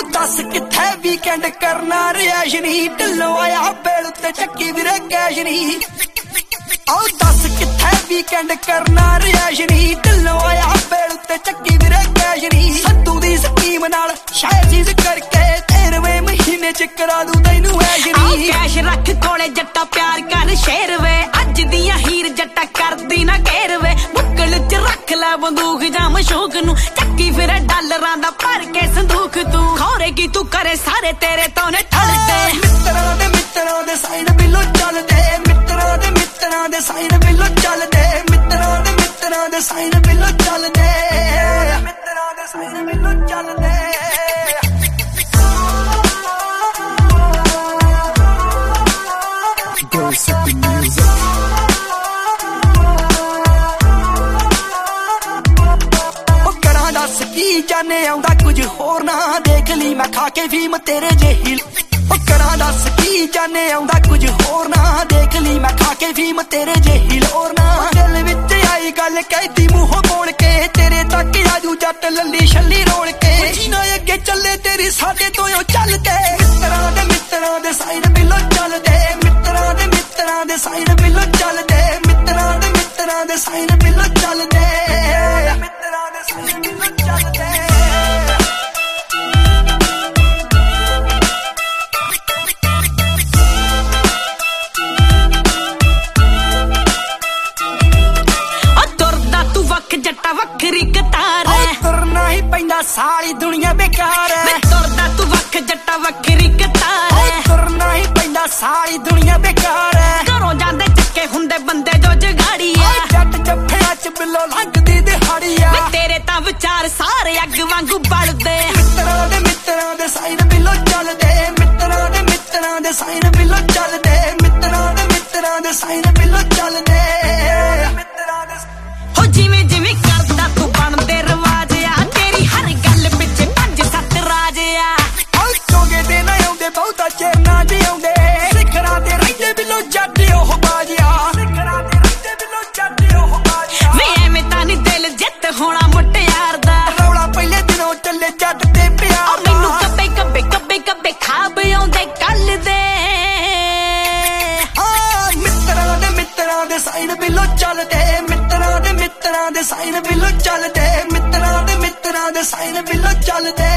ਆਉ ਦੱਸ ਕਿੱਥੇ ਵੀਕਐਂਡ ਕਰਨਾ? ਰਿਆਸ਼ ਨਹੀਂ। ਢਿੱਲੋਂ ਆਇਆ ਬੇਲ ਉੱਤੇ ਚੱਕੀ ਵੀਰੇ ਕੈਸ਼ ਨਹੀਂ। ਆਉ ਦੱਸ ਕਿੱਥੇ ਵੀਕਐਂਡ ਕਰਨਾ? ਰਿਆਸ਼ ਨਹੀਂ। ਢਿੱਲੋਂ ਆਇਆ ਬੇਲ ਉੱਤੇ ਚੱਕੀ ਵੀਰੇ ਕੈਸ਼ ਨਹੀਂ। ਸੰਤੂ ਦੀ ਸਕੀਮ ਨਾਲ ਸ਼ਾਇਦ ਚੀਜ਼ ਕਰਕੇ 13ਵੇਂ ਮਹੀਨੇ ਚ ਕਰਾ ਦੂ ਤੈਨੂੰ ਐਸ਼ ਨਹੀਂ। ਕੈਸ਼ ਰੱਖ ਕੋਲੇ ਜੱਟਾ ਪਿਆਰ ਕਰ ਸ਼ੇਰ ਵੇ ਅੱਜ ਦੀਆਂ ਹੀਰ ਜੱਟਾ ਕਰਦੀ ਨਾ ਘੇਰ ਵੇ ਬੁੱਕਲ ਚ ਰੱਖ ਲੈ ਬੰਦੂਕ ਜਾਂ ਮਸ਼ੂਕ ਨੂੰ। ਚੱਕੀ ਫਿਰ ਡਾਲਰਾਂ ਦਾ ਭਰ ਕੇ ਸੰਦੂਕ ਤੂੰ। ਖੋਰੇ ਕੀ ਤੂੰ ਕਰੇ ਸਾਰੇ ਤੇਰੇ ਤੋਂ ਨੇ ਠਲਦੇ ਮਿੱਤਰਾਂ ਦੇ ਮਿੱਤਰਾਂ ਦੇ ਸਾਈਨ ਬਿੱਲੋ ਚੱਲਦੇ। ਮਿੱਤਰਾਂ ਦੇ ਮਿੱਤਰਾਂ ਦੇ ਸਾਈਨ ਬਿੱਲੋ ਚੱਲਦੇ। ਮਿੱਤਰਾਂ ਦੇ ਮਿੱਤਰਾਂ ਦੇ ਸਾਈਨ ਬਿੱਲੋ ਚੱਲਦੇ। ਮਿੱਤਰਾਂ ਦੇ ਸਾਈਨ ਬਿੱਲੋ ਚੱਲਦੇ। ਕੀ ਜਾਣੇ ਆਉਂਦਾ ਕੁਝ ਹੋਰ ਨਾ ਦੇਖ ਲਈ। ਮੈਂ ਖਾ ਕੇ ਫੀਮ ਤੇਰੇ ਜਿਹੀ। ਉਹ ਕਰਾਂ ਦੱਸ ਕੀ ਜਾਣੇ ਆਉਂਦਾ ਕੁਝ ਹੋਰ ਨਾ ਦੇਖ ਲਈ। ਮੈਂ ਖਾ ਕੇ ਫੀਮ ਤੇਰੇ ਜਿਹੀ। ਲੋਰ ਨਾ। ਦਿਲ ਵਿੱਚ ਆਈ ਗੱਲ ਕਹਿਤੀ ਮੂੰਹੋਂ ਬੋਲ ਕੇ। ਤੇਰੇ ਤੱਕ ਆਜੂ ਜੱਟ ਲੱਲੀ ਛੱਲੀ ਰੋਲ ਕੇ। ਜੀਨਾ ਅੱਗੇ ਚੱਲੇ ਤੇਰੀ ਸਾਡੇ ਤੋਂ ਉਹ ਚੱਲਦੇ ਮਿੱਤਰਾਂ ਦੇ ਮਿੱਤਰਾਂ ਦੇ ਸਾਈਨ ਬਿੱਲੋ ਚੱਲਦੇ ਮਿੱਤਰਾਂ ਦੇ ਮਿੱਤਰਾਂ ਦੇ ਸਾਈਨ ਬਿੱਲੋ ਚੱਲਦੇ ਮਿੱਤਰਾਂ ਦੇ ਮਿੱਤਰਾਂ ਦੇ ਸਾਈਨ ਬਿੱਲੋ ਚੱਲਦੇ ਵੱਖਰੀ ਕਤਾਰ ਹੈ। ਤੁਰਨਾ ਹੀ ਪੈਂਦਾ ਸਾਰੀ ਦੁਨੀਆ ਬੇਕਾਰ ਹੈ। ਤੁਰਦਾ ਤੂੰ ਵੱਖ ਜੱਟਾ ਵੱਖਰੀ ਕਤਾਰ ਹੈ। ਤੁਰਨਾ ਹੀ ਪੈਂਦਾ ਸਾਰੀ ਦੁਨੀਆ ਬੇਕਾਰ ਹੈ। ਘਰੋਂ ਜਾਂਦੇ ਚੱਕੇ ਹੁੰਦੇ ਬੰਦੇ ਜੋ ਜਗਾੜੀ ਆ ਜੱਟ ਜੱਫਿਆਂ ਚ ਬਿੱਲੋ ਲੰਘਦੀ ਦਿਹਾੜੀ ਵੇ ਤੇਰੇ ਤਾਂ ਵਿਚਾਰ ਸਾਰੇ ਅੱਗ ਵਾਂਗੂ ਬਲਦੇ। ਮਿੱਤਰਾਂ ਦੇ ਮਿੱਤਰਾਂ ਦੇ ਸਾਈਨ ਬਿੱਲੋ ਚੱਲਦੇ। ਮਿੱਤਰਾਂ ਦੇ ਮਿੱਤਰਾਂ ਦੇ ਸਾਈਨ ਬਿੱਲੋ ਦੇ ਸਾਈਨ ਬਿੱਲੋ ਚੱਲਦੇ, ਮਿੱਤਰਾਂ ਦੇ ਮਿੱਤਰਾਂ ਦੇ ਸਾਈਨ ਬਿੱਲੋ ਚੱਲਦੇ, ਮਿੱਤਰਾਂ ਦੇ ਮਿੱਤਰਾਂ ਦੇ ਸਾਈਨ ਬਿੱਲੋ ਚੱਲਦੇ ਚੱਲਦੇ।